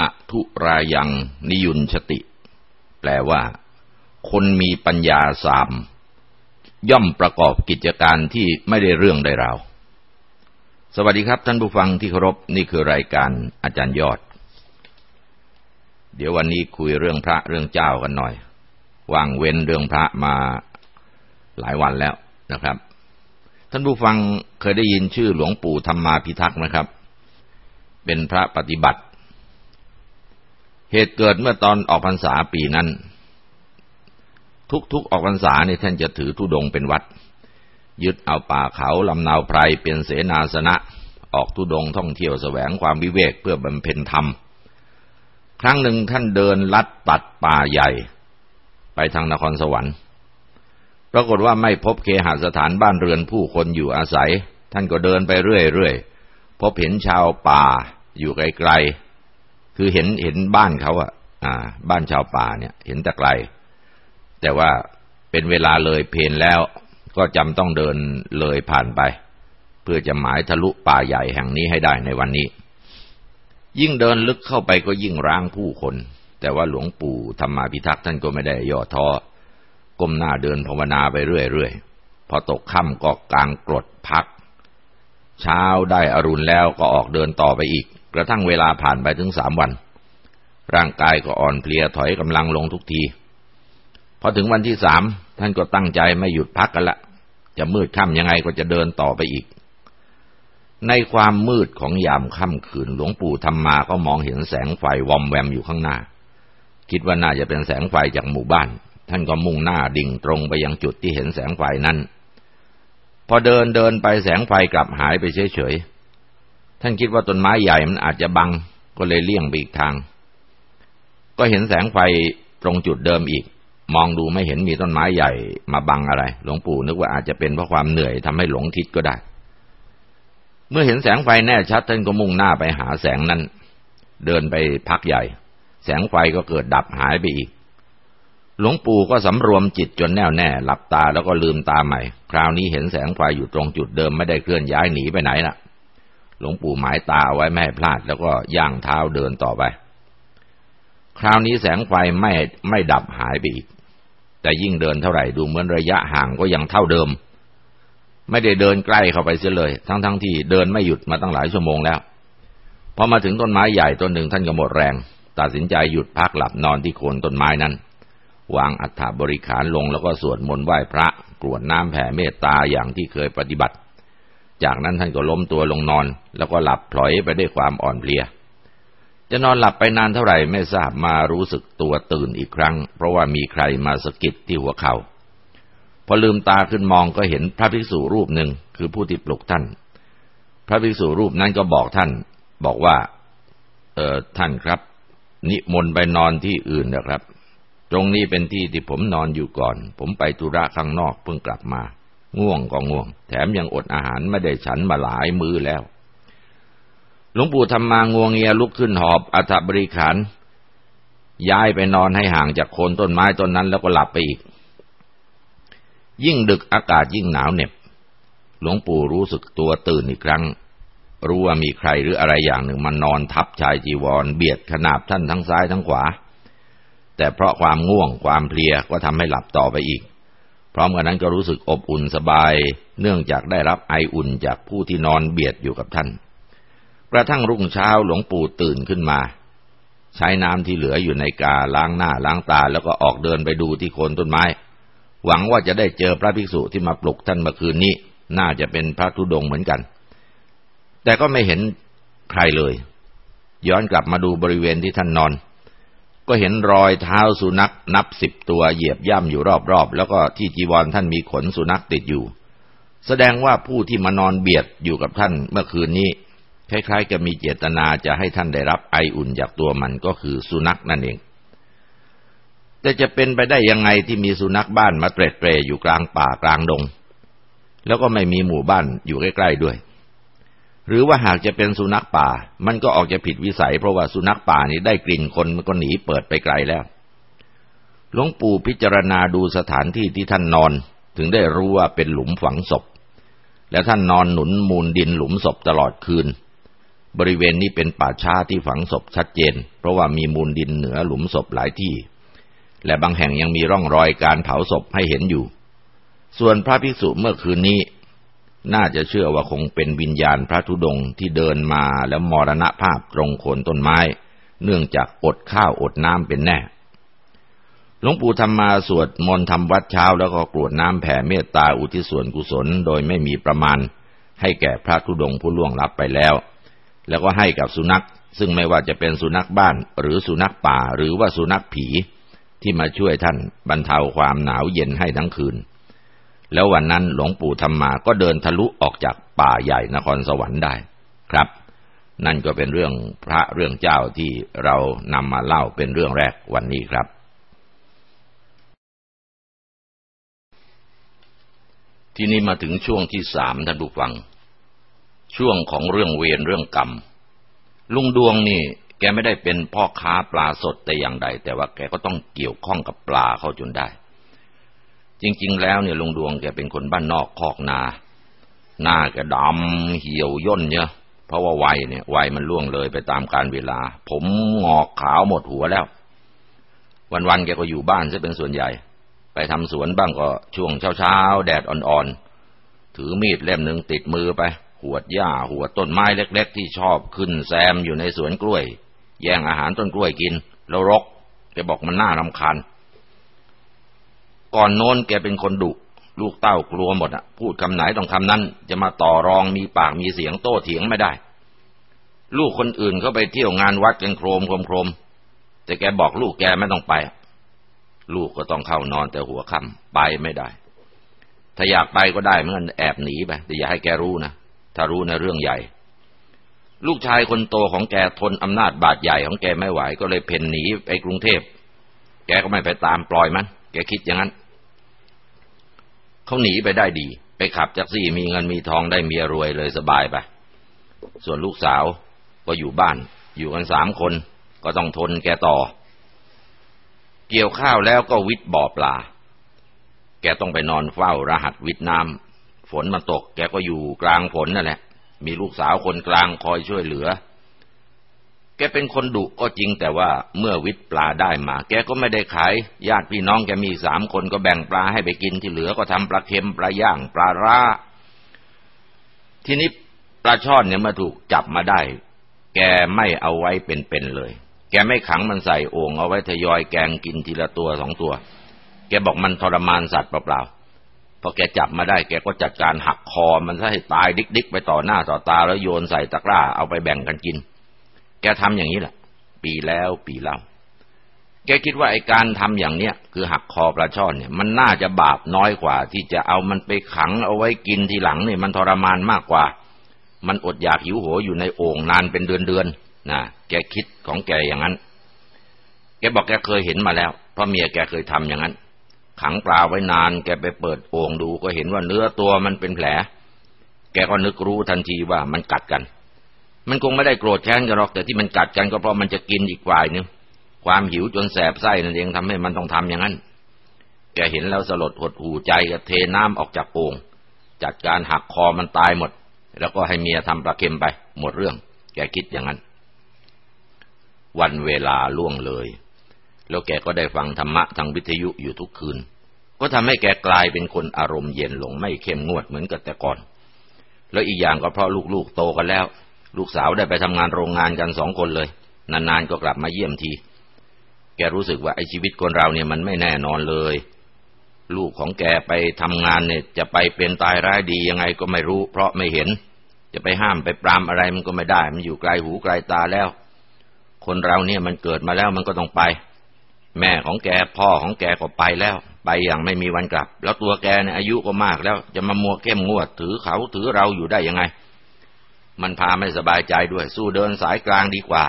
อทุรายัง นิยุนชติ แปลว่า คนมีปัญญาสาม ย่อมประกอบกิจการที่ไม่ได้เรื่องได้ราว สวัสดีครับท่านผู้ฟังที่เคารพนี่คือรายการอาจารย์ยอด เดี๋ยววันนี้คุยเรื่องพระเรื่องเจ้ากันหน่อยวางเว้นเรื่องพระมาหลายวันแล้วนะครับ ท่านผู้ฟังเคยได้ยินชื่อหลวงปู่ธรรมาพิทักษ์นะครับ เป็นพระปฏิบัติ เหตุเกิดเมื่อตอนออกพรรษาปีนั้น ทุกๆออกพรรษาเนี่ยท่านจะถือธุดงเป็นวัด ยึดเอาป่าเขาลำนาวไพรเป็นเสนาสนะ ออกธุดงท่องเที่ยวแสวงความวิเวกเพื่อบำเพ็ญธรรม ครั้งหนึ่งท่านเดินลัดตัดป่าใหญ่ ไปทางนครสวรรค์ ปรากฏว่าไม่พบเคหสถานบ้านเรือนผู้คนอยู่อาศัย ท่านก็เดินไปเรื่อยๆพบเห็นชาวป่าอยู่ไกลๆ คือเห็นเห็นบ้านเขาอะอ่า บ้านชาวป่าเนี่ย เห็นแต่ไกล แต่ว่าเป็นเวลาเลยเพนแล้ว ก็จำต้องเดินเลยผ่านไป เพื่อจะหมายทะลุป่าใหญ่แห่งนี้ให้ได้ในวันนี้ ยิ่งเดินลึกเข้าไปก็ยิ่งร้างผู้คน แต่ว่าหลวงปู่ธรรมาพิทักษ์ท่านก็ไม่ได้ย่อท้อก้มหน้าเดินภาวนาไปเรื่อยๆ พอตกค่ำก็กลางกรดพัก เช้าได้อรุณแล้วก็ออกเดินต่อไปอีก กระทั่งเวลาผ่านไปถึงสามวัน ร่างกายก็อ่อนเพลียถอยกำลังลงทุกที พอถึงวันที่สามท่านก็ตั้งใจไม่หยุดพักกันละ จะมืดค่ำยังไงก็จะเดินต่อไปอีก ในความมืดของยามค่ำคืนหลวงปู่ธรรมาก็มองเห็นแสงไฟวอมแวมอยู่ข้างหน้า คิดว่าน่าจะเป็นแสงไฟจากหมู่บ้าน ท่านก็มุ่งหน้าดิ่งตรงไปยังจุดที่เห็นแสงไฟนั้น พอเดินเดินไปแสงไฟกลับหายไปเฉย ท่านคิดว่าต้นไม้ใหญ่มันอาจจะบังก็เลยเลี่ยงไปอีกทาง ก็เห็นแสงไฟตรงจุดเดิมอีก มองดูไม่เห็นมีต้นไม้ใหญ่มาบังอะไร หลวงปู่นึกว่าอาจจะเป็นเพราะความเหนื่อยทำให้หลงทิศก็ได้ เมื่อเห็นแสงไฟแน่ชัดท่านก็มุ่งหน้าไปหาแสงนั้น เดินไปพักใหญ่ แสงไฟก็เกิดดับหายไปอีก หลวงปู่ก็สำรวมจิตจนแน่วแน่ หลับตาแล้วก็ลืมตาใหม่ คราวนี้เห็นแสงไฟอยู่ตรงจุดเดิมไม่ได้เคลื่อนย้ายหนีไปไหนละ หลวงปู่หมายตาไว้ไม่ให้พลาดแล้วก็ย่างเท้าเดินต่อไป คราวนี้แสงไฟไม่ไม่ดับหายไปอีก แต่ยิ่งเดินเท่าไหร่ดูเหมือนระยะห่างก็ยังเท่าเดิม ไม่ได้เดินใกล้เข้าไปเสียเลย ทั้งๆทที่เดินไม่หยุดมาตั้งหลายชั่วโมงแล้วพอมาถึงต้นไม้ใหญ่ต้นหนึ่งท่านก็หมดแรง ตัดสินใจหยุดพักหลับนอนที่โคนต้นไม้นั้น วางอัฐบริขารลงแล้วก็สวดมนต์ไหว้พระกรวดน้ำแผ่เมตตาอย่างที่เคยปฏิบัติ จากนั้นท่านก็ล้มตัวลงนอน แล้วก็หลับพลอยไปด้วยความอ่อนเพลีย จะนอนหลับไปนานเท่าไหร่ไม่ทราบมารู้สึกตัวตื่นอีกครั้ง เพราะว่ามีใครมาสะกิดที่หัวเขา่าพอลืมตาขึ้นมองก็เห็นพระภิกษุรูปหนึ่งคือผู้ที่ปลุกท่าน พระภิกษุรูปนั้นก็บอกท่าน บอกว่า เออท่านครับ นิมนต์ไปนอนที่อื่นนะครับ ตรงนี้เป็นที่ที่ผมนอนอยู่ก่อน ผมไปธุระข้างนอกเพิ่งกลับมา ง่วงก็ง่วง แถมยังอดอาหารไม่ได้ฉันมาหลายมือแล้ว หลวงปู่ทำมางวงเงียลุกขึ้นหอบอัฐบริขารย้ายไปนอนให้ห่างจากโคนต้นไม้ต้นนั้นแล้วก็หลับไปอีก ยิ่งดึกอากาศยิ่งหนาวเหน็บ หลวงปู่รู้สึกตัวตื่นอีกครั้ง รู้ว่ามีใครหรืออะไรอย่างหนึ่งมานอนทับชายจีวร เบียดขนาบท่านทั้งซ้ายทั้งขวา แต่เพราะความง่วงความเพลียก็ทำให้หลับต่อไปอีก พร้อมกันนั้นก็รู้สึกอบอุ่นสบาย เนื่องจากได้รับไออุ่นจากผู้ที่นอนเบียดอยู่กับท่าน กระทั่งรุ่งเช้าหลวงปู่ตื่นขึ้นมา ใช้น้ำที่เหลืออยู่ในกาล้างหน้าล้างตาแล้วก็ออกเดินไปดูที่โคนต้นไม้ หวังว่าจะได้เจอพระภิกษุที่มาปลุกท่านเมื่อคืนนี้ น่าจะเป็นพระธุดงเหมือนกัน แต่ก็ไม่เห็นใครเลย ย้อนกลับมาดูบริเวณที่ท่านนอน ก็เห็นรอยเท้าสุนัขนับสิบตัวเหยียบย่ำอยู่รอบๆ แล้วก็ที่จีวรท่านมีขนสุนัขติดอยู่ แสดงว่าผู้ที่มานอนเบียดอยู่กับท่านเมื่อคืนนี้ คล้ายๆกับมีเจตนาจะให้ท่านได้รับไออุ่นจากตัวมันก็คือสุนัขนั่นเอง แต่จะเป็นไปได้ยังไงที่มีสุนัขบ้านมาเตร็ดเตรอยู่กลางป่ากลางดง แล้วก็ไม่มีหมู่บ้านอยู่ใกล้ๆด้วย หรือว่าหากจะเป็นสุนัขป่า มันก็ออกจะผิดวิสัย เพราะว่าสุนัขป่านี้ได้กลิ่นคนมันก็หนีเปิดไปไกลแล้ว หลวงปู่พิจารณาดูสถานที่ที่ท่านนอน ถึงได้รู้ว่าเป็นหลุมฝังศพ และท่านนอนหนุนมูลดินหลุมศพตลอดคืน บริเวณนี้เป็นป่าช้าที่ฝังศพชัดเจน เพราะว่ามีมูลดินเหนือหลุมศพหลายที่ และบางแห่งยังมีร่องรอยการเผาศพให้เห็นอยู่ ส่วนพระภิกษุเมื่อคืนนี้ น่าจะเชื่อว่าคงเป็นวิญญาณพระธุดงที่เดินมาแล้วมรณภาพตรงโคนต้นไม้ เนื่องจากอดข้าวอดน้ำเป็นแน่ หลวงปู่ธรรมมาสวดมนต์ทำวัดเช้าแล้วก็กรวดน้ำแผ่เมตตาอุทิศส่วนกุศลโดยไม่มีประมาณ ให้แก่พระธุดงผู้ล่วงลับไปแล้ว แล้วก็ให้กับสุนัข ซึ่งไม่ว่าจะเป็นสุนัขบ้าน หรือสุนัขป่าหรือว่าสุนัขผี ที่มาช่วยท่านบรรเทาความหนาวเย็นให้ทั้งคืน แล้ววันนั้นหลวงปู่ธรรมมาก็เดินทะลุออกจากป่าใหญ่นครสวรรค์ได้ครับ นั่นก็เป็นเรื่องพระเรื่องเจ้าที่เรานำมาเล่าเป็นเรื่องแรกวันนี้ครับ ทีนี้มาถึงช่วงที่สามท่านผู้ฟัง ช่วงของเรื่องเวรเรื่องกรรม ลุงดวงนี่แกไม่ได้เป็นพ่อค้าปลาสดแต่อย่างใด แต่ว่าแกก็ต้องเกี่ยวข้องกับปลาเข้าจนได้ จริง ๆ แล้วเนี่ยลุงดวงแกเป็นคนบ้านนอกคอกนา หน้าแกดำเหี่ยวย่นเนี่ยเพราะว่าวัยเนี่ยวัยมันล่วงเลยไปตามการเวลา ผมงอกขาวหมดหัวแล้ว วันๆแกก็อยู่บ้านซะเป็นส่วนใหญ่ ไปทำสวนบ้างก็ช่วงเช้าๆแดดอ่อนๆถือมีดเล่มหนึ่งติดมือไปหวดหญ้าหัวต้นไม้เล็ก ๆ ที่ชอบขึ้นแซมอยู่ในสวนกล้วย แย่งอาหารต้นกล้วยกิน แล้วรกแกบอกมันน่ารำคาญ ก่อนโน้นแกเป็นคนดุลูกเต้ากลัวหมดอะ พูดคำไหนต้องคำนั้น จะมาต่อรองมีปากมีเสียงโต้เถียงไม่ได้ ลูกคนอื่นเขาไปเที่ยวงานวัดกันโครมโครมโครมแต่แกบอกลูกแกไม่ต้องไป ลูกก็ต้องเข้านอนแต่หัวค่ำไปไม่ได้ ถ้าอยากไปก็ได้เมื่อแอบหนีไปแต่อย่าให้แกรู้นะถ้ารู้ในเรื่องใหญ่ ลูกชายคนโตของแกทนอำนาจบาดใหญ่ของแกไม่ไหวก็เลยเพ่นหนีไปกรุงเทพ แกก็ไม่ไปตามปล่อยมัน แกคิดอย่างนั้น เขาหนีไปได้ดี ไปขับแท็กซี่มีเงินมีทองได้เมียรวยเลยสบายไปส่วนลูกสาวก็อยู่บ้าน อยู่กันสามคนก็ต้องทนแกต่อ เกี่ยวข้าวแล้วก็วิทบ่อปลา แกต้องไปนอนเฝ้ารหัสวิทน้ำฝนมันตก แกก็อยู่กลางฝนนั่นแหละ มีลูกสาวคนกลางคอยช่วยเหลือ แกเป็นคนดุก็จริงแต่ว่าเมื่อวิทย์ปลาได้มา แกก็ไม่ได้ขาย ญาติพี่น้องแกมีสามคนก็แบ่งปลาให้ไปกินที่เหลือก็ทำปลาเค็มปลาย่างปลาร้า ทีนี้ปลาช่อนเนี่ยมาถูกจับมาได้ แกไม่เอาไว้เป็นๆเลย แกไม่ขังมันใส่โอ่งเอาไว้ทยอยแกงกินทีละตัวสองตัว แกบอกมันทรมานสัตว์เปล่าๆพอแกจับมาได้ แกก็จัดการหักคอมันซะให้ตายดิกๆ ไปต่อหน้าต่อตาแล้วโยนใส่ตะกร้าเอาไปแบ่งกันกิน แกทำอย่างนี้แหละ ปีแล้วปีเล่า แกคิดว่าไอการทำอย่างเนี้ยคือหักคอปลาช่อนเนี่ย มันน่าจะบาปน้อยกว่า ที่จะเอามันไปขังเอาไว้กินทีหลังเนี่ยมันทรมานมากกว่า มันอดอยากหิวโหยอยู่ในโอ่งนานเป็นเดือนๆนนะแกคิดของแกอย่างนั้น แกบอกแกเคยเห็นมาแล้วเพราะเมียแกเคยทำอย่างนั้น ขังปลาไว้นาน แกไปเปิดโอ่งดูก็เห็นว่าเนื้อตัวมันเป็นแผล แกก็นึกรู้ทันทีว่ามันกัดกัน มันคงไม่ได้โกรธแค้นกันหรอกแต่ที่มันกัดกันก็เพราะมันจะกินอีกฝ่ายนึงความหิวจนแสบไส้นั่นเองทำให้มันต้องทำอย่างนั้น แกเห็นแล้วสลดหดหูใจก็เทน้ำออกจากโอ่งจัดการหักคอมันตายหมด แล้วก็ให้เมียทำปลาเค็มไป หมดเรื่อง แกคิดอย่างนั้น วันเวลาล่วงเลย แล้วแกก็ได้ฟังธรรมะทางวิทยุอยู่ทุกคืน ก็ทำให้แกกลายเป็นคนอารมณ์เย็นลงไม่เข้มงวดเหมือนกับแต่ก่อน แล้วอีกอย่างก็เพราะลูกๆโตกันแล้ว ลูกสาวได้ไปทำงานโรงงานกันสองคนเลย นานๆก็กลับมาเยี่ยมที แกรู้สึกว่าไอ้ชีวิตคนเราเนี่ยมันไม่แน่นอนเลย ลูกของแกไปทำงานเนี่ย จะไปเป็นตายร้ายดียังไงก็ไม่รู้ เพราะไม่เห็น จะไปห้ามไปปรามอะไรมันก็ไม่ได้ มันอยู่ไกลหูไกลตาแล้ว คนเราเนี่ยมันเกิดมาแล้วมันก็ต้องไป แม่ของแกพ่อของแกก็ไปแล้ว ไปอย่างไม่มีวันกลับ แล้วตัวแกเนี่ยอายุก็มากแล้ว จะมามัวเข้มงวดถือเขาถือเราอยู่ได้ยังไง มันพาไม่สบายใจด้วย สู้เดินสายกลางดีกว่า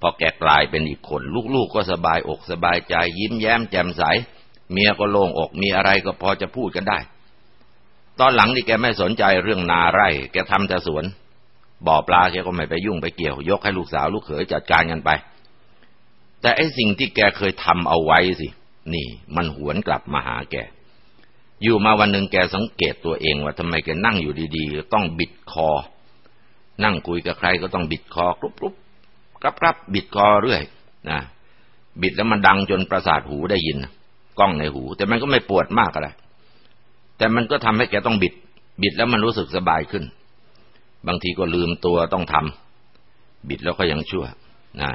พอแกกลายเป็นอีกคน ลูกๆก็สบายอกสบายใจ ยิ้มแย้มแจ่มใส เมียก็โล่งอกมีอะไรก็พอจะพูดกันได้ ตอนหลังนี่แกไม่สนใจเรื่องนาไร่ แกทำแต่สวน บ่อปลาแกก็ไม่ไปยุ่งไปเกี่ยว ยกให้ลูกสาวลูกเขยจัดการกันไป แต่ไอ้สิ่งที่แกเคยทำเอาไว้สิ นี่ มันหวนกลับมาหาแกอยู่มาวันหนึ่งแกสังเกตตัวเองว่าทำไมแกนั่งอยู่ดีๆ ต้องบิดคอ นั่งคุยกับใครก็ต้องบิดคอกรุบกรุบกรับกรับบิดคอเรื่อยนะบิดแล้วมันดังจนประสาทหูได้ยินกล้องในหู แต่มันก็ไม่ปวดมากอะไรแต่มันก็ทำให้แกต้องบิด บิดแล้วมันรู้สึกสบายขึ้น บางทีก็ลืมตัวต้องทำบิดแล้วก็ยังชั่วนะ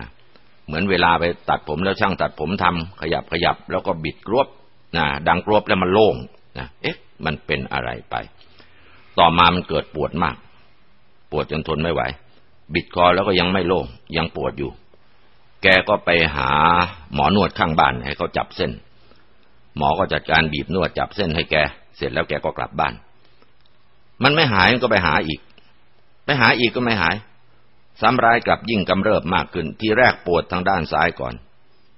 เหมือนเวลาไปตัดผมแล้วช่างตัดผมทำขยับขยับ แล้วก็บิดกรวบนะดังกรวบแล้วมันโล่งนะเอ๊ะ มันเป็นอะไรไป ต่อมามันเกิดปวดมาก ปวดจนทนไม่ไหว บิดคอแล้วก็ยังไม่โล่งยังปวดอยู่ แกก็ไปหาหมอนวดข้างบ้านให้เขาจับเส้น หมอก็จัดการบีบนวดจับเส้นให้แก เสร็จแล้วแกก็กลับบ้าน มันไม่หายก็ไปหาอีก ไปหาอีกก็ไม่หาย ซ้ำร้ายกลับยิ่งกำเริบมากขึ้น ที่แรกปวดทางด้านซ้ายก่อน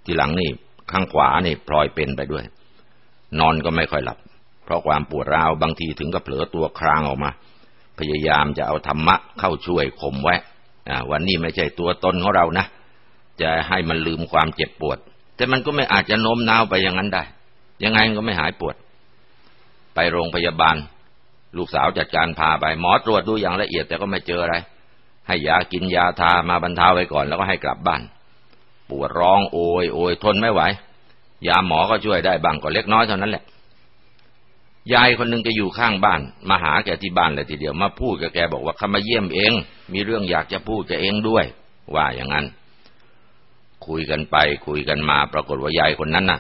ทีหลังนี่ข้างขวานี่พลอยเป็นไปด้วย นอนก็ไม่ค่อยหลับ เพราะความปวดร้าวบางทีถึงกับเผลอตัวครางออกมา พยายามจะเอาธรรมะเข้าช่วยข่มไว้วันนี้ไม่ใช่ตัวตนของเรานะ จะให้มันลืมความเจ็บปวด แต่มันก็ไม่อาจจะโน้มน้าวไปอย่างนั้นได้ ยังไงก็ไม่หายปวด ไปโรงพยาบาล ลูกสาวจัดการพาไป หมอตรวจดูอย่างละเอียดแต่ก็ไม่เจออะไร ให้ยากินยาทามาบรรเทาไว้ก่อนแล้วก็ให้กลับบ้าน ปวดร้องโอยโอยทนไม่ไหวยาหมอก็ช่วยได้บางก็เล็กน้อยเท่านั้นแหละ ยายคนหนึ่งแกอยู่ข้างบ้าน มาหาแกที่บ้านเลยทีเดียวมาพูดกับแกบอกว่าเขามาเยี่ยมเอง มีเรื่องอยากจะพูดกับเองด้วย ว่าอย่างนั้น คุยกันไปคุยกันมา ปรากฏว่ายายคนนั้นน่ะ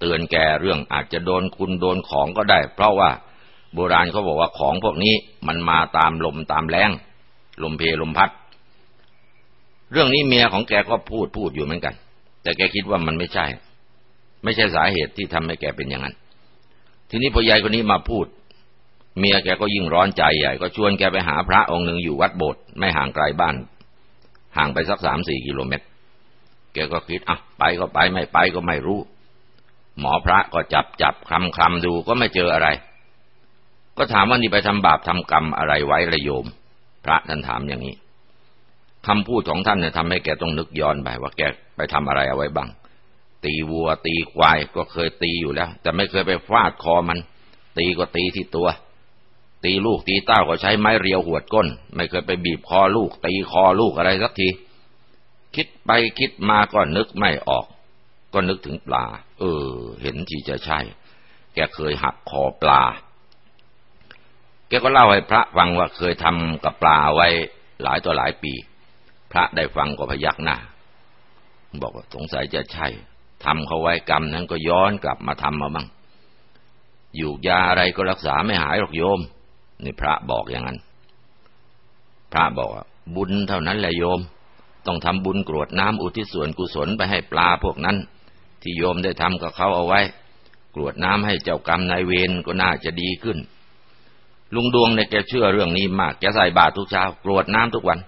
เตือนแกเรื่องอาจจะโดนคุณโดนของก็ได้ เพราะว่าโบราณเขาบอกว่าของพวกนี้มันมาตามลมตามแรงลมเพลมพัด เรื่องนี้เมียของแกก็พูดพูดอยู่เหมือนกัน แต่แกคิดว่ามันไม่ใช่ ไม่ใช่สาเหตุที่ทำให้แกเป็นอย่างนั้น ทีนี้พอยายคนนี้มาพูด เมียแกก็ยิ่งร้อนใจใหญ่ ก็ชวนแกไปหาพระองค์หนึ่งอยู่วัดโบสถ์ไม่ห่างไกลบ้าน ห่างไปสักสามสี่กิโลเมตร แกก็คิดอะไปก็ไปไม่ไปก็ไม่รู้ หมอพระก็จับจับคำคำดูก็ไม่เจออะไร ก็ถามว่านี่ไปทำบาปทำกรรมอะไรไว้ระโยม พระท่านถามอย่างนี้คำพูดของท่านเนี่ยทำให้แกต้องนึกย้อนไปว่าแกไปทำอะไรเอาไว้บ้าง ตีวัว ตีควายก็เคยตีอยู่แล้ว แต่ไม่เคยไปฟาดคอมัน ตีก็ตีที่ตัว ตีลูกตีเต้าก็ใช้ไม้เรียวหวดก้น ไม่เคยไปบีบคอลูก ตีคอลูกอะไรสักที คิดไปคิดมาก็นึกไม่ออก ก็นึกถึงปลา เออ เห็นที่จะใช่ แกเคยหักคอปลา แกก็เล่าให้พระฟังว่าเคยทำกับปลาไว้หลายต่อหลายปี พระได้ฟังก็พยักหน้าบอกว่าสงสัยจะใช่ ทำเขาไว้กรรมนั้นก็ย้อนกลับมาทำมาบ้าง อยู่ยาอะไรก็รักษาไม่หายหรอกโยม นี่พระบอกอย่างนั้น พระบอกว่าบุญเท่านั้นแหละโยม ต้องทำบุญกรวดน้ำอุทิศส่วนกุศลไปให้ปลาพวกนั้น ที่โยมได้ทำกับเขาเอาไว้ กรวดน้ำให้เจ้ากรรมนายเวรก็น่าจะดีขึ้น ลุงดวงเนี่ยแกเชื่อเรื่องนี้มากแกใส่บาตรทุกเช้ากรวดน้ำทุกวัน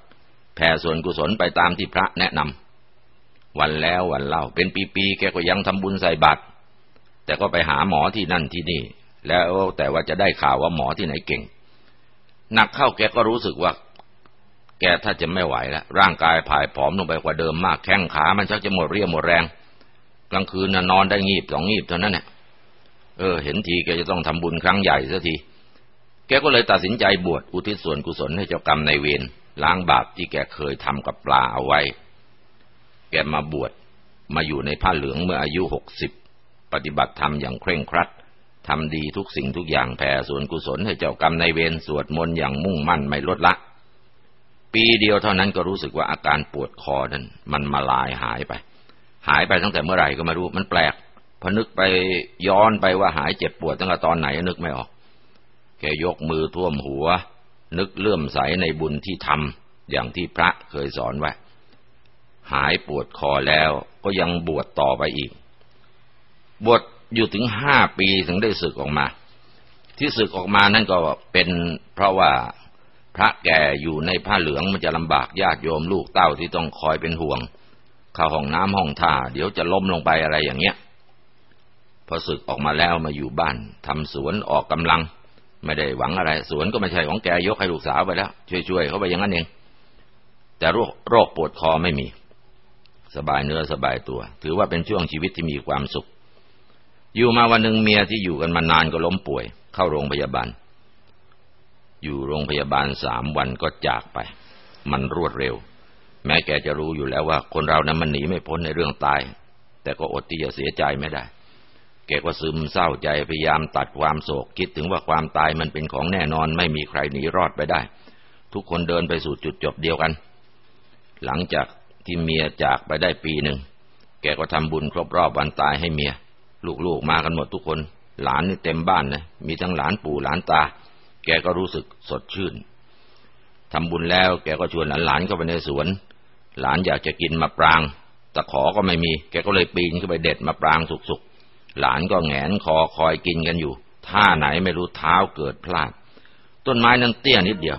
แผ่ส่วนกุศลไปตามที่พระแนะนำ วันแล้ววันเล่า เป็นปีๆแกก็ยังทำบุญใส่บาตรแต่ก็ไปหาหมอที่นั่นที่นี่ แล้วแต่ว่าจะได้ข่าวว่าหมอที่ไหนเก่งหนักเข้าแกก็รู้สึกว่า แกถ้าจะไม่ไหวแล้วร่างกายผายผอมลงไปกว่าเดิมมากแข้งขา มันชักจะหมดเรี่ยวหมดแรง กลางคืนนอนได้งีบสองงีบเท่านั้นแหละเออ เห็นทีแกจะต้องทำบุญครั้งใหญ่สักทีแกก็เลยตัดสินใจบวชอุทิศส่วนกุศลให้เจ้ากรรมในเวรล้างบาปที่แกเคยทำกับปลาเอาไว้ แกมาบวชมาอยู่ในผ้าเหลืองเมื่ออายุหกสิบปฏิบัติธรรมอย่างเคร่งครัดทำดีทุกสิ่งทุกอย่างแผ่ส่วนกุศลให้เจ้ากรรมในเวรสวดมนต์อย่างมุ่งมั่นไม่ลดละ ปีเดียวเท่านั้นก็รู้สึกว่าอาการปวดคอนั้น มันมาลายหายไป หายไปตั้งแต่เมื่อไหร่ก็ไม่รู้มันแปลกพอนึกไปย้อนไปว่าหายเจ็บปวดตั้งแต่ตอนไหนนึกไม่ออก แกยกมือท่วมหัว นึกเลื่อมใสในบุญที่ทำอย่างที่พระเคยสอนไว้ หายปวดคอแล้วก็ยังบวชต่อไปอีก บวชอยู่ถึงห้าปีถึงได้ศึกออกมา ที่ศึกออกมานั่นก็เป็นเพราะว่าพระแก่อยู่ในผ้าเหลืองมันจะลำบากญาติโยมลูกเต้าที่ต้องคอยเป็นห่วง เข้าห้องน้ำห้องท่า เดี๋ยวจะล้มลงไปอะไรอย่างเงี้ย พอศึกออกมาแล้วมาอยู่บ้านทำสวนออกกำลัง ไม่ได้หวังอะไร สวนก็ไม่ใช่ของแกยกให้ลูกสาวไปแล้ว ช่วยๆเขาไปอย่างนั้นเอง แต่โรคโรคปวดคอไม่มี สบายเนื้อสบายตัว ถือว่าเป็นช่วงชีวิตที่มีความสุข อยู่มาวันหนึ่งเมียที่อยู่กันมานานก็ล้มป่วย เข้าโรงพยาบาล อยู่โรงพยาบาลสามวันก็จากไป มันรวดเร็ว แม้แกจะรู้อยู่แล้วว่าคนเรานั้นมันหนีไม่พ้นในเรื่องตาย แต่ก็อดที่จะเสียใจไม่ได้ แกก็ซึมเศร้าใจพยายามตัดความโศกคิดถึงว่าความตายมันเป็นของแน่นอน ไม่มีใครหนีรอดไปได้ ทุกคนเดินไปสู่จุดจบเดียวกัน หลังจาก ที่เมียจากไปได้ปีหนึ่ง แกก็ทำบุญครบรอบวันตายให้เมีย ลูกๆมากันหมดทุกคน หลานนี่เต็มบ้านนะ มีทั้งหลานปู่หลานตา แกก็รู้สึกสดชื่นทำบุญแล้วแกก็ชวนหลานๆเข้าไปในสวน หลานอยากจะกินมะปราง ตะขอก็ไม่มี แกก็เลยปีนขึ้นไปเด็ดมะปรางสุกๆ หลานก็แงนคอคอยกินกันอยู่ ท่าไหนไม่รู้เท้าเกิดพลาด ต้นไม้นั้นเตี้ยนิดเดียว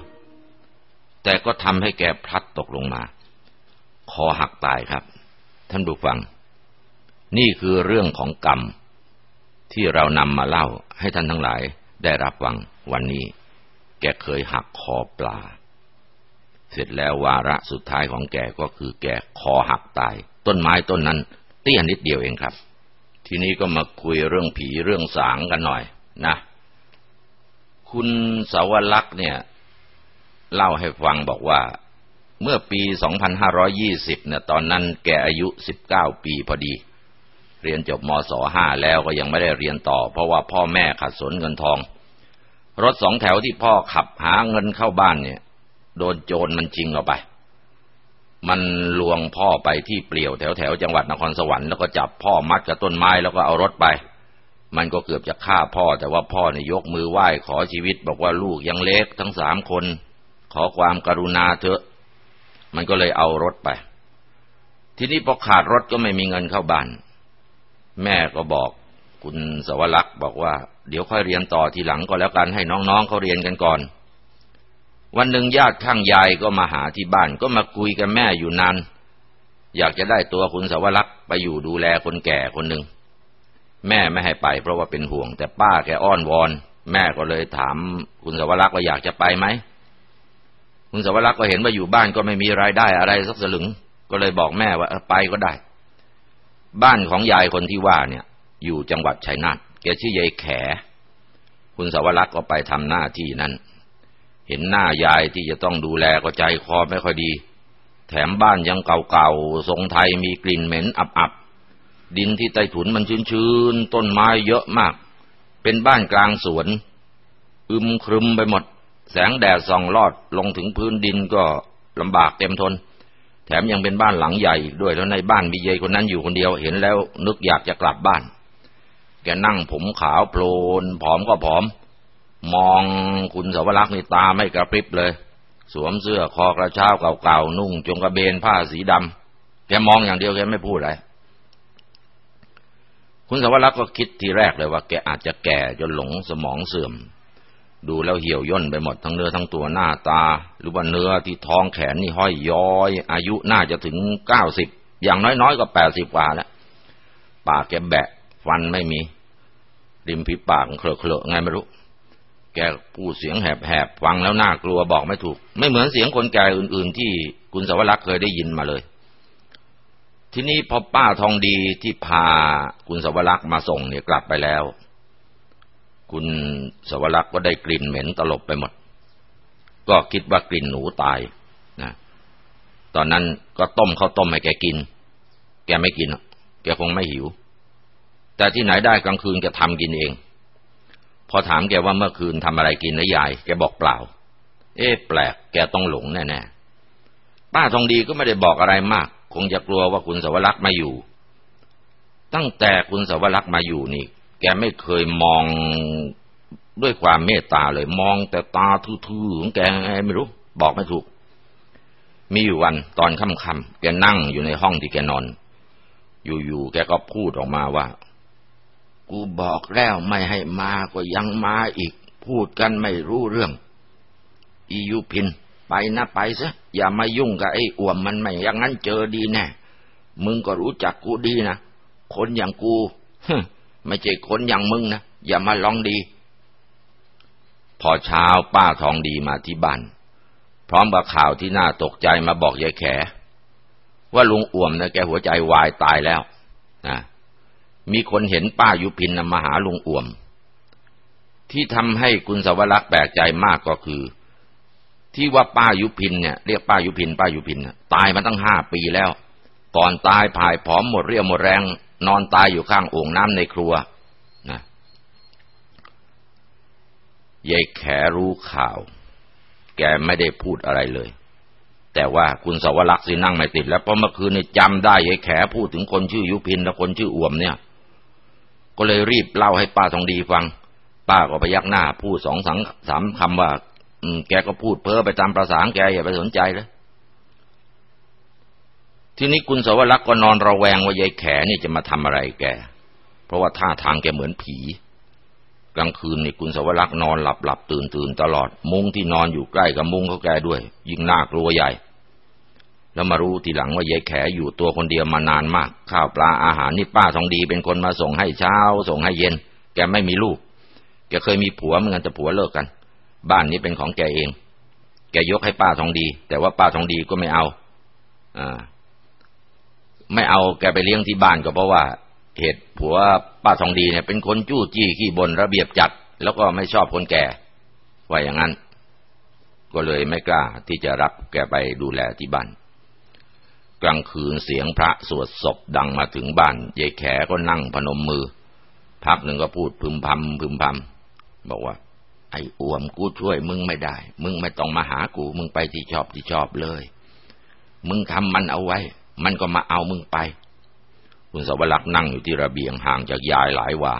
แต่ก็ทำให้แกพลัดตกลงมา คอหักตายครับ ท่านผู้ฟัง นี่คือเรื่องของกรรม ที่เรานำมาเล่าให้ท่านทั้งหลายได้รับฟังวันนี้ แกเคยหักคอปลา เสร็จแล้ววาระสุดท้ายของแกก็คือแกคอหักตาย ต้นไม้ต้นนั้น เตี้ยนิดเดียวเองครับ ทีนี้ก็มาคุยเรื่องผีเรื่องสางกันหน่อยนะคุณสาวลักษ์เนี่ย เล่าให้ฟังบอกว่า เมื่อปี 2520 เนี่ย ตอนนั้นแกอายุ 19 ปีพอดี เรียนจบมศ 5 แล้วก็ยังไม่ได้เรียนต่อ เพราะว่าพ่อแม่ขัดสนเงินทอง รถสองแถวที่พ่อขับหาเงินเข้าบ้านเนี่ย โดนโจรมันจริงเอาไป มันลวงพ่อไปที่เปลี่ยวแถวแถวจังหวัดนครสวรรค์แล้วก็จับพ่อมัดกับต้นไม้แล้วก็เอารถไป มันก็เกือบจะฆ่าพ่อแต่ว่าพ่อเนี่ยยกมือไหว้ขอชีวิต บอกว่าลูกยังเล็กทั้งสามคน ขอความกรุณาเถอะ มันก็เลยเอารถไป ทีนี้พอขาดรถก็ไม่มีเงินเข้าบ้าน แม่ก็บอกคุณสวรักษ์บอกว่า เดี๋ยวค่อยเรียนต่อทีหลังก็แล้วกันให้น้องๆเขาเรียนกันก่อน วันหนึ่งญาติข้างยายก็มาหาที่บ้านก็มาคุยกับแม่อยู่นานอยากจะได้ตัวคุณสวรักษ์ไปอยู่ดูแลคนแก่คนหนึ่งแม่ไม่ให้ไป เพราะว่าเป็นห่วง แต่ป้าแกอ้อนวอน แม่ก็เลยถามคุณสวรักษ์ว่าอยากจะไปไหม คุณสาวรักษ์ก็เห็นว่าอยู่บ้านก็ไม่มีรายได้อะไรสักสลึง ก็เลยบอกแม่ว่าไปก็ได้ บ้านของยายคนที่ว่าเนี่ย อยู่จังหวัดชัยนาทแกชื่อยายแข คุณสาวรักษ์ก็ไปทำหน้าที่นั้น เห็นหน้ายายที่จะต้องดูแลก็ใจคอไม่ค่อยดี แถมบ้านยังเก่าๆทรงไทยมีกลิ่นเหม็นอับๆดินที่ใต้ถุนมันชื้นๆต้นไม้เยอะมาก เป็นบ้านกลางสวน อึมครึมไปหมด แสงแดดส่องลอดลงถึงพื้นดินก็ลำบากเต็มทน แถมยังเป็นบ้านหลังใหญ่ด้วยแล้วในบ้านมียยคนนั้นอยู่คนเดียวเห็นแล้วนึกอยากจะกลับบ้าน แกนั่งผมขาวโพลนผอมก็ผอม มองคุณสวรักษ์นี่ตาไม่กระพริบเลย สวมเสื้อคอกระเช้าเก่าๆนุ่ง จงกระเบนผ้าสีดำแกมองอย่างเดียวแกไม่พูดอะไรคุณสวรักษ์ก็คิดทีแรกเลยว่าแกอาจจะแก่จนหลงสมองเสื่อม ดูแล้วเหี่ยวย่นไปหมดทั้งเนื้อทั้งตัวหน้าตา หรือว่าเนื้อที่ท้องแขนนี่ห้อยย้อย อายุน่าจะถึงเก้าสิบอย่างน้อยๆก็แปดสิบกว่าแล้วปากแกแบะฟันไม่มี ริมฝีปากเคลอะๆไงไม่รู้ แกพูดเสียงแหบๆฟังแล้วน่ากลัวบอกไม่ถูก ไม่เหมือนเสียงคนแก่อื่น ๆ ที่คุณสวรักษ์เคยได้ยินมาเลย ทีนี้พอป้าทองดีที่พาคุณสวรักษ์มาส่งเนี่ยกลับไปแล้ว คุณสวรักษ์ก็ได้กลิ่นเหม็นตลบไปหมด ก็คิดว่ากลิ่นหนูตายนะตอนนั้นก็ต้มข้าวต้มให้แกกิน แกไม่กินแกคงไม่หิว แต่ที่ไหนได้กลางคืนแกทำกินเอง พอถามแกว่าเมื่อคืนทำอะไรกินนะยาย แกบอกเปล่า เอ๊ะแปลกแกต้องหลงแน่ๆป้าทองดีก็ไม่ได้บอกอะไรมาก คงจะกลัวว่าคุณสวรักษ์มาอยู่ ตั้งแต่คุณสวรักษ์มาอยู่นี่ แกไม่เคยมองด้วยความเมตตาเลย มองแต่ตาทื่อๆของแกไม่รู้ บอกไม่ถูก มีอยู่วันตอนค่ำๆแกนั่งอยู่ในห้องที่แกนอน อยู่ๆแกก็พูดออกมาว่า กูบอกแล้วไม่ให้มาก็ยังมาอีก พูดกันไม่รู้เรื่อง อียูพิน ไปนะไปซะอย่ามายุ่งกับไอ้อ้วมมันไม่อย่างนั้นเจอดีแน่มึงก็รู้จักกูดีนะคนอย่างกู ไม่ใช่คนอย่างมึงนะ อย่ามาลองดี พอเช้าป้าทองดีมาที่บ้าน พร้อมกับข่าวที่น่าตกใจมาบอกยายแข ว่าลุงอ่วมนะแกหัวใจวายตายแล้วนะมีคนเห็นป้ายุพินนำมาหาลุงอ่วม ที่ทำให้คุณสวรักษ์แปลกใจมากก็คือที่ที่ว่าป้ายุพินเนี่ยเรียกป้ายุพินป้ายุพินตายมาตั้งห้าปีแล้ว ก่อนตายผายผอมหมดเรี่ยวหมดแรง นอนตายอยู่ข้างโอ่งน้ำในครัวนะยายแขรู้ข่าว แกไม่ได้พูดอะไรเลย แต่ว่าคุณสวรักษ์สินั่งไม่ติด แล้วเพราะเมื่อคืนนี่จำได้ยายแขพูดถึงคนชื่อยุพินและคนชื่ออ่วมเนี่ย ก็เลยรีบเล่าให้ป้าทองดีฟัง ป้าก็พยักหน้าพูดสองสามคำว่า อืม แกก็พูดเพ้อไปตามประสานแกอย่าไปสนใจเลย ทีนี้คุณสวรักษ์ก็นอนระแวงว่ายายแขนี่จะมาทำอะไรแก เพราะว่าท่าทางแกเหมือนผี กลางคืนนี่คุณสวรักษ์นอนหลับหลับตื่นตื่นตลอด มุ้งที่นอนอยู่ใกล้กับมุ้งเขาแกด้วย ยิ่งน่ากลัวใหญ่ แล้วมารู้ทีหลังว่ายายแขอยู่ตัวคนเดียวมานานมาก ข้าวปลาอาหารนี่ป้าทองดีเป็นคนมาส่งให้เช้า ส่งให้เย็น แกไม่มีลูก แกเคยมีผัวเหมือนกันแต่ผัวเลิกกัน บ้านนี้เป็นของแกเอง แกยกให้ป้าทองดี แต่ว่าป้าทองดีก็ไม่เอา อ่า ไม่เอาแกไปเลี้ยงที่บ้านก็เพราะว่า เหตุผัวป้าทองดีเนี่ยเป็นคนจู้จี้ขี้บนระเบียบจัด แล้วก็ไม่ชอบคนแก่ว่าอย่างนั้น ก็เลยไม่กล้าที่จะรับแกไปดูแลที่บ้านกลางคืนเสียงพระสวดศพดังมาถึงบ้านยายแขก็นั่งพนมมือ พักหนึ่งก็พูดพึมพำพึมพำบอกว่า ไอ้อวมกูช่วยมึงไม่ได้ มึงไม่ต้องมาหากู มึงไปที่ชอบที่ชอบเลย มึงทำมันเอาไว้ มันก็มาเอามึงไป คุณสวรักษ์นั่งอยู่ที่ระเบียงห่างจากยายหลายว่า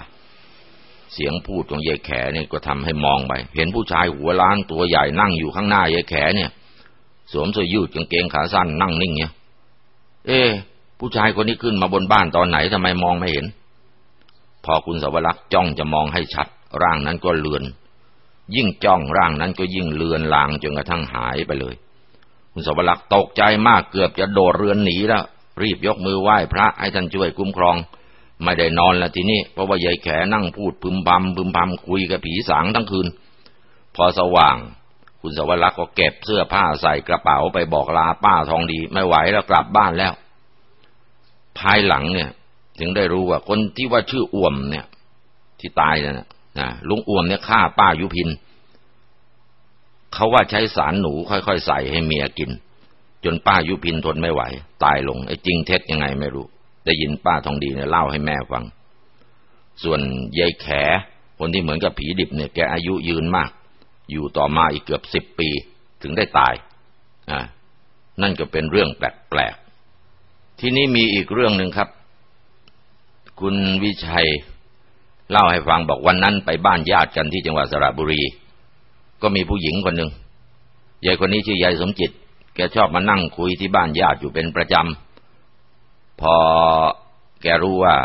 เสียงพูดของยายแขเนี่ยก็ทำให้มองไป เห็นผู้ชายหัวล้านตัวใหญ่นั่งอยู่ข้างหน้ายายแขเนี่ย สวมเสื้อยืดกางเกงขาสั้นนั่งนิ่งเนี่ย เอ๊ผู้ชายคนนี้ขึ้นมาบนบ้านตอนไหนทำไมมองไม่เห็น พอคุณสวรักษ์จ้องจะมองให้ชัด ร่างนั้นก็เลือน ยิ่งจ้องร่างนั้นก็ยิ่งเลือนลางจนกระทั่งหายไปเลย คุณสวรักษ์ตกใจมากเกือบจะโดดเรือนหนีแล้ว รีบยกมือไหว้พระให้ท่านช่วยคุ้มครอง ไม่ได้นอนแล้วทีนี้เพราะว่ายายแขนั่งพูดพึมพำพึมพำคุยกับผีสางทั้งคืน พอสว่าง คุณสวรักษ์ก็เก็บเสื้อผ้าใส่กระเป๋าไปบอกลาป้าทองดีไม่ไหวแล้วกลับบ้านแล้ว ภายหลังเนี่ย ถึงได้รู้ว่าคนที่ว่าชื่ออ่วมเนี่ย ที่ตายเนี่ยนะลุงอ้วมเนี่ยฆ่าป้ายุพิน เขาว่าใช้สารหนูค่อยๆใส่ให้เมียกิน จนป้ายุพินทนไม่ไหว ตายลงไอ้จริงเท็จยังไงไม่รู้ ได้ยินป้าทองดีเนี่ยเล่าให้แม่ฟัง ส่วนยายแข คนที่เหมือนกับผีดิบเนี่ยแกอายุยืนมาก อยู่ต่อมาอีกเกือบสิบปี ถึงได้ตายอ่านั่นก็เป็นเรื่องแปลกๆ ที่นี้มีอีกเรื่องหนึ่งครับ คุณวิชัย เล่าให้ฟังบอกวันนั้นไปบ้านญาติกันที่จังหวัดสระบุรี ก็มีผู้หญิงคนหนึ่งยายคนนี้ชื่อยายสมจิต แกชอบมานั่งคุยที่บ้านญาติอยู่เป็นประจำ พอแกรู้ว่า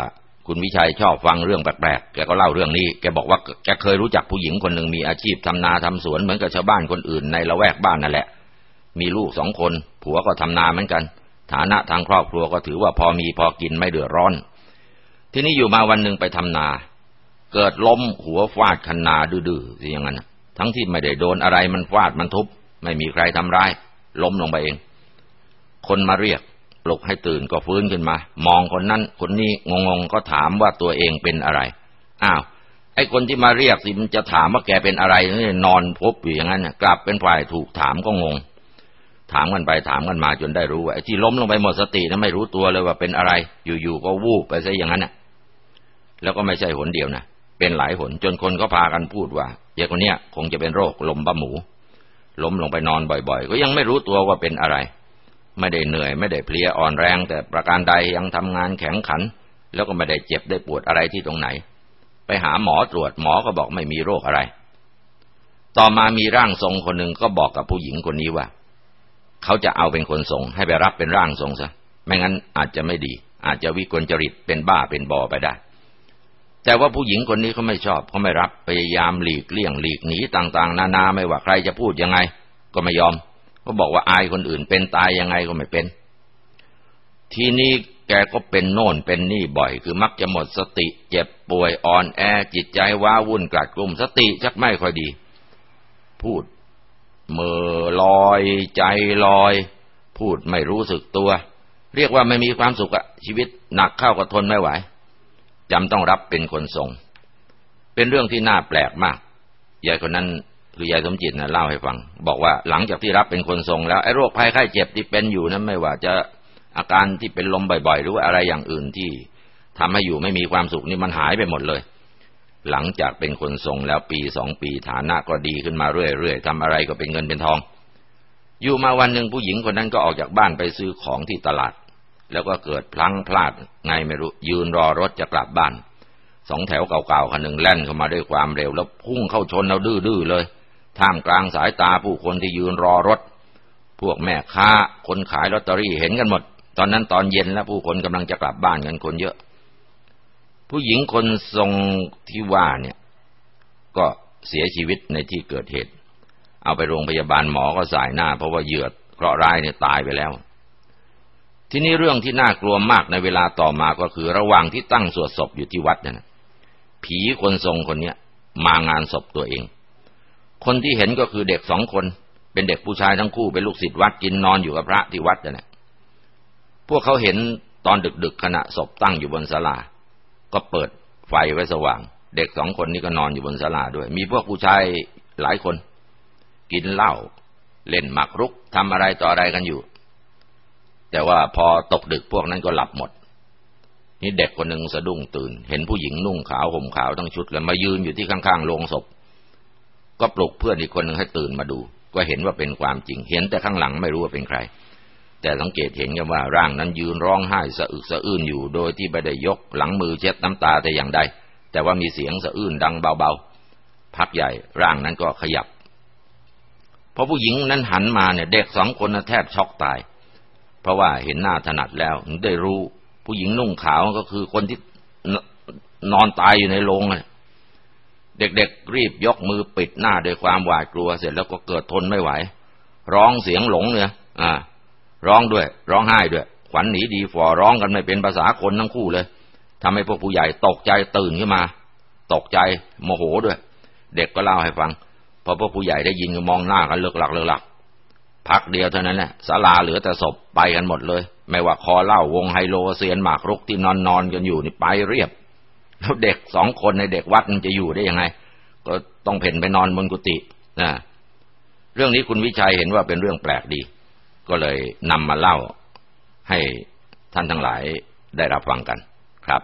คุณวิชัยชอบฟังเรื่องแปลกๆ แกก็เล่าเรื่องนี้ แกบอกว่าแกเคยรู้จักผู้หญิงคนหนึ่งมีอาชีพทำนาทำสวนเหมือนกับชาวบ้านคนอื่นในละแวกบ้านนั่นแหละ มีลูกสองคน ผัวก็ทำนาเหมือนกัน ฐานะทางครอบครัวก็ถือว่าพอมีพอกินไม่เดือดร้อน ทีนี้อยู่มาวันหนึ่งไปทำนา เกิดล้มหัวฟาดคันนาดื้อๆสิอย่างนั้น ทั้งที่ไม่ได้โดนอะไรมันฟาดมันทุบ ไม่มีใครทำร้าย ล้มลงไปเอง คนมาเรียกปลุกให้ตื่นก็ฟื้นขึ้นมา มองคนนั้นคนนี้งงๆก็ถามว่าตัวเองเป็นอะไร อ้าว ไอ้คนที่มาเรียกสิมันจะถามว่าแกเป็นอะไรนี่นอนพบอยู่อย่างนั้นกลับเป็นฝ่ายถูกถามก็งง ถามกันไปถามกันมาจนได้รู้ว่าไอ้ที่ล้มลงไปหมดสตินั้นไม่รู้ตัวเลยว่าเป็นอะไร อยู่ๆก็วูบไปซะอย่างนั้นน่ะ แล้วก็ไม่ใช่หนเดียวนะ เป็นหลายหนจนคนก็พากันพูดว่าเด็กคนนี้คงจะเป็นโรคลมบ้าหมู ล้มลงไปนอนบ่อยๆ ก็ยังไม่รู้ตัวว่าเป็นอะไร ไม่ได้เหนื่อยไม่ได้เพลียอ่อนแรง แต่ประการใดยังทำงานแข็งขัน แล้วก็ไม่ได้เจ็บได้ปวดอะไรที่ตรงไหน ไปหาหมอตรวจหมอก็บอกไม่มีโรคอะไร ต่อมามีร่างทรงคนหนึ่งก็บอกกับผู้หญิงคนนี้ว่า เขาจะเอาเป็นคนส่งให้ไปรับเป็นร่างทรงซะไม่งั้นอาจจะไม่ดี อาจจะวิกลจริตเป็นบ้าเป็นบอไปได้ แต่ว่าผู้หญิงคนนี้เขาไม่ชอบเขาไม่รับพยายามหลีกเลี่ยงหลีกหนีต่าง ๆ นานาไม่ว่าใครจะพูดยังไง ก็ไม่ยอมก็บอกว่าอายคนอื่นเป็นตายยังไงก็ไม่เป็น ทีนี้แกก็เป็นโน่นเป็นนี่บ่อย คือมักจะหมดสติ เจ็บป่วยอ่อนแอจิตใจว้าวุ่นกลัดกลุ่มสติชักไม่ค่อยดี พูดเมื่อลอยใจลอย พูดไม่รู้สึกตัว เรียกว่าไม่มีความสุขอะชีวิตหนักเข้าก็ทนไม่ไหว จำต้องรับเป็นคนส่งเป็นเรื่องที่น่าแปลกมากยายคนนั้นคือยายสมจิตนะเล่าให้ฟัง บอกว่าหลังจากที่รับเป็นคนทรงแล้วไอ้โรคภัยไข้เจ็บที่เป็นอยู่นั้นไม่ว่าจะอาการที่เป็นลมบ่อยๆ หรือว่าอะไรอย่างอื่นที่ทำให้อยู่ไม่มีความสุขนี่มันหายไปหมดเลย หลังจากเป็นคนทรงแล้วปีสองปีฐานะก็ดีขึ้นมาเรื่อยๆทำอะไรก็เป็นเงินเป็นทอง อยู่มาวันหนึ่งผู้หญิงคนนั้นก็ออกจากบ้านไปซื้อของที่ตลาด แล้วก็เกิดพลั้งพลาดไงไม่รู้ ยืนรอรถจะกลับบ้าน สองแถวเก่าๆคันหนึ่งแล่นเข้ามาด้วยความเร็ว แล้วพุ่งเข้าชนเอาดื้อๆเลย ท่ามกลางสายตาผู้คนที่ยืนรอรถ พวกแม่ค้าคนขายลอตเตอรี่เห็นกันหมด ตอนนั้นตอนเย็นแล้วผู้คนกำลังจะกลับบ้านกันคนเยอะ ผู้หญิงคนทรงที่ว่าเนี่ย ก็เสียชีวิตในที่เกิดเหตุ เอาไปโรงพยาบาลหมอก็สายหน้า เพราะว่าเหยื่อเคราะห์ร้ายเนี่ยตายไปแล้ว ที่นี้เรื่องที่น่ากลัวมากในเวลาต่อมาก็คือ ระหว่างที่ตั้งสวดศพอยู่ที่วัดนั่นผีคนทรงคนเนี้ยมางานศพตัวเอง คนที่เห็นก็คือเด็กสองคน เป็นเด็กผู้ชายทั้งคู่เป็นลูกศิษย์วัดกินนอนอยู่กับพระที่วัดนั่นแหละพวกเขาเห็นตอนดึกๆขณะศพตั้งอยู่บนศาลา ก็เปิดไฟไว้สว่าง เด็กสองคนนี้ก็นอนอยู่บนศาลาด้วย มีพวกผู้ชายหลายคน กินเหล้าเล่นหมากรุกทำอะไรต่ออะไรกันอยู่ แต่ว่าพอตกดึกพวกนั้นก็หลับหมด นี่เด็กคนหนึ่งสะดุ้งตื่น เห็นผู้หญิงนุ่งขาวห่มขาวทั้งชุดแล้วมายืนอยู่ที่ข้างๆโรงศพ ก็ปลุกเพื่อนอีกคนหนึ่งให้ตื่นมาดู ก็เห็นว่าเป็นความจริง เห็นแต่ข้างหลังไม่รู้ว่าเป็นใคร แต่สังเกตเห็นกันว่าร่างนั้นยืนร้องไห้สะอึกสะอื้นอยู่ โดยที่ไม่ได้ยกหลังมือเช็ดน้ำตาแต่อย่างใด แต่ว่ามีเสียงสะอื้นดังเบาๆ พักใหญ่ร่างนั้นก็ขยับพอผู้หญิงนั้นหันมาเนี่ยเด็กสองคนแทบช็อกตาย เพราะว่าเห็นหน้าถนัดแล้วได้รู้ ผู้หญิงนุ่งขาวก็คือคนที่นอนตายอยู่ในโรงเด็กๆรีบยกมือปิดหน้าด้วยความหวาดกลัวเสร็จแล้วก็เกิดทนไม่ไหว ร้องเสียงหลงเนี่ยอ่า ร้องด้วย ร้องไห้ด้วย ขวัญหนีดีฝ่อร้องกันไม่เป็นภาษาคนทั้งคู่เลยทำให้พวกผู้ใหญ่ตกใจตื่นขึ้นมา ตกใจโมโหด้วย เด็กก็เล่าให้ฟังพอพวกผู้ใหญ่ได้ยินก็มองหน้ากันเลิกหลักเลิกหลัก พักเดียวเท่านั้นแหละศาลาเหลือแต่ศพไปกันหมดเลย ไม่ว่าคอเล่าวงไฮโลเซียนหมากรุกที่นอนนอนกันอยู่นี่ไปเรียบ แล้วเด็กสองคนในเด็กวัดมันจะอยู่ได้ยังไง ก็ต้องเพ่นไปนอนบนกุฏินะเรื่องนี้คุณวิชัยเห็นว่าเป็นเรื่องแปลกดี ก็เลยนำมาเล่าให้ท่านทั้งหลายได้รับฟังกันครับ